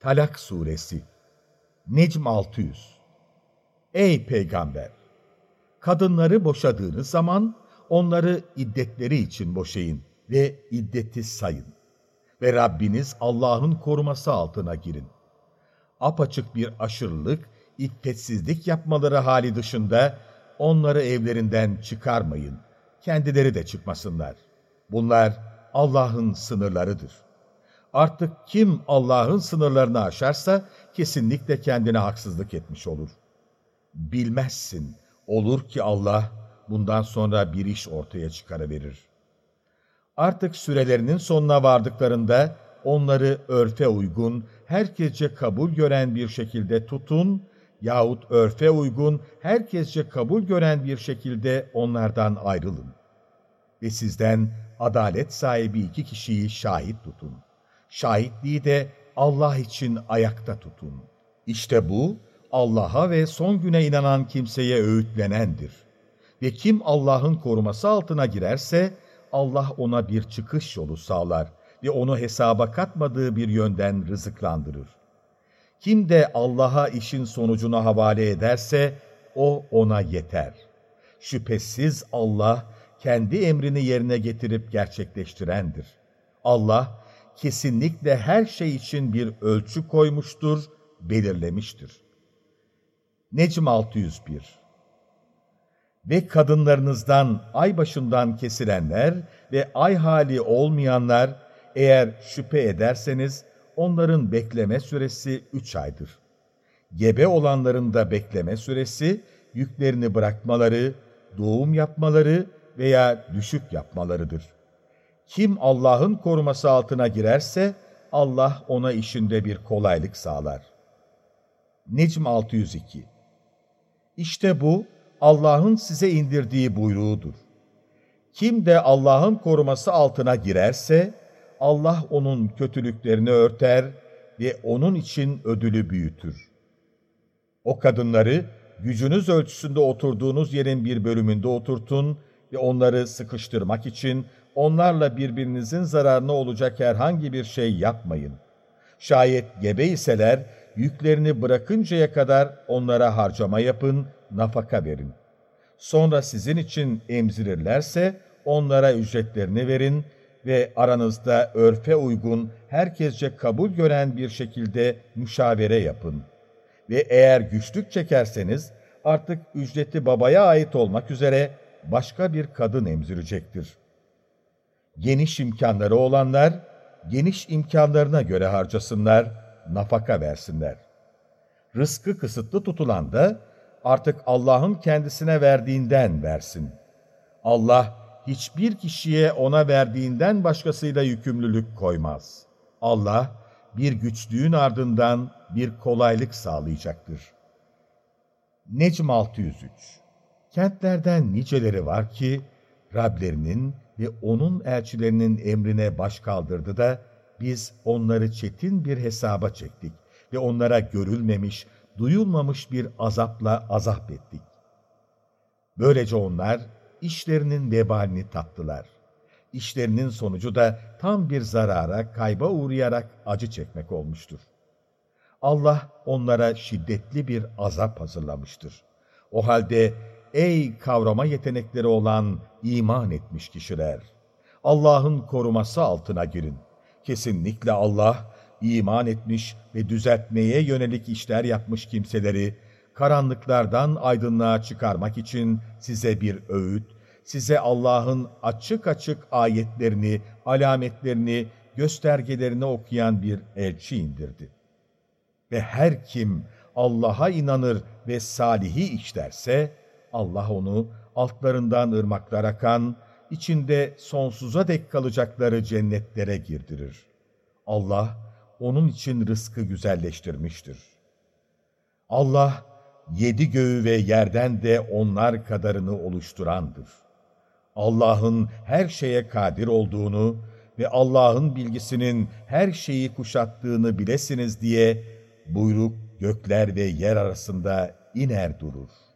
Talak Suresi Necm 600 Ey Peygamber! Kadınları boşadığınız zaman onları iddetleri için boşayın ve iddeti sayın. Ve Rabbiniz Allah'ın koruması altına girin. Apaçık bir aşırılık, iffetsizlik yapmaları hali dışında onları evlerinden çıkarmayın. Kendileri de çıkmasınlar. Bunlar Allah'ın sınırlarıdır. Artık kim Allah'ın sınırlarını aşarsa kesinlikle kendine haksızlık etmiş olur. Bilmezsin, olur ki Allah bundan sonra bir iş ortaya çıkarıverir. Artık sürelerinin sonuna vardıklarında onları örfe uygun, herkesce kabul gören bir şekilde tutun yahut örfe uygun, herkesce kabul gören bir şekilde onlardan ayrılın. Ve sizden adalet sahibi iki kişiyi şahit tutun. Şahitliği de Allah için ayakta tutun. İşte bu, Allah'a ve son güne inanan kimseye öğütlenendir. Ve kim Allah'ın koruması altına girerse, Allah ona bir çıkış yolu sağlar ve onu hesaba katmadığı bir yönden rızıklandırır. Kim de Allah'a işin sonucunu havale ederse, o ona yeter. Şüphesiz Allah, kendi emrini yerine getirip gerçekleştirendir. Allah, kesinlikle her şey için bir ölçü koymuştur, belirlemiştir. Necm 601 Ve kadınlarınızdan ay başından kesilenler ve ay hali olmayanlar, eğer şüphe ederseniz, onların bekleme süresi üç aydır. Gebe olanların da bekleme süresi, yüklerini bırakmaları, doğum yapmaları veya düşük yapmalarıdır. Kim Allah'ın koruması altına girerse, Allah ona işinde bir kolaylık sağlar. Necm 602 İşte bu, Allah'ın size indirdiği buyruğudur. Kim de Allah'ın koruması altına girerse, Allah onun kötülüklerini örter ve onun için ödülü büyütür. O kadınları gücünüz ölçüsünde oturduğunuz yerin bir bölümünde oturtun ve onları sıkıştırmak için onlarla birbirinizin zararına olacak herhangi bir şey yapmayın. Şayet gebe iseler yüklerini bırakıncaya kadar onlara harcama yapın, nafaka verin. Sonra sizin için emzirirlerse onlara ücretlerini verin ve aranızda örfe uygun, herkesce kabul gören bir şekilde müşavere yapın. Ve eğer güçlük çekerseniz artık ücreti babaya ait olmak üzere başka bir kadın emzirecektir. Geniş imkanları olanlar, geniş imkanlarına göre harcasınlar, nafaka versinler. Rızkı kısıtlı tutulan da artık Allah'ın kendisine verdiğinden versin. Allah, hiçbir kişiye ona verdiğinden başkasıyla yükümlülük koymaz. Allah bir güçlüğün ardından bir kolaylık sağlayacaktır. Necm 603 Kentlerden niceleri var ki Rablerinin ve onun elçilerinin emrine baş kaldırdı da biz onları çetin bir hesaba çektik ve onlara görülmemiş, duyulmamış bir azapla azap ettik. Böylece onlar işlerinin vebalini tattılar. İşlerinin sonucu da tam bir zarara, kayba uğrayarak acı çekmek olmuştur. Allah onlara şiddetli bir azap hazırlamıştır. O halde ey kavrama yetenekleri olan iman etmiş kişiler! Allah'ın koruması altına girin. Kesinlikle Allah, iman etmiş ve düzeltmeye yönelik işler yapmış kimseleri, karanlıklardan aydınlığa çıkarmak için size bir öğüt, size Allah'ın açık açık ayetlerini, alametlerini, göstergelerini okuyan bir elçi indirdi. Ve her kim Allah'a inanır ve salihi işlerse, Allah onu altlarından ırmaklar akan, içinde sonsuza dek kalacakları cennetlere girdirir. Allah, onun için rızkı güzelleştirmiştir. Allah, yedi göğü ve yerden de onlar kadarını oluşturandır. Allah'ın her şeye kadir olduğunu ve Allah'ın bilgisinin her şeyi kuşattığını bilesiniz diye buyruk gökler ve yer arasında iner durur.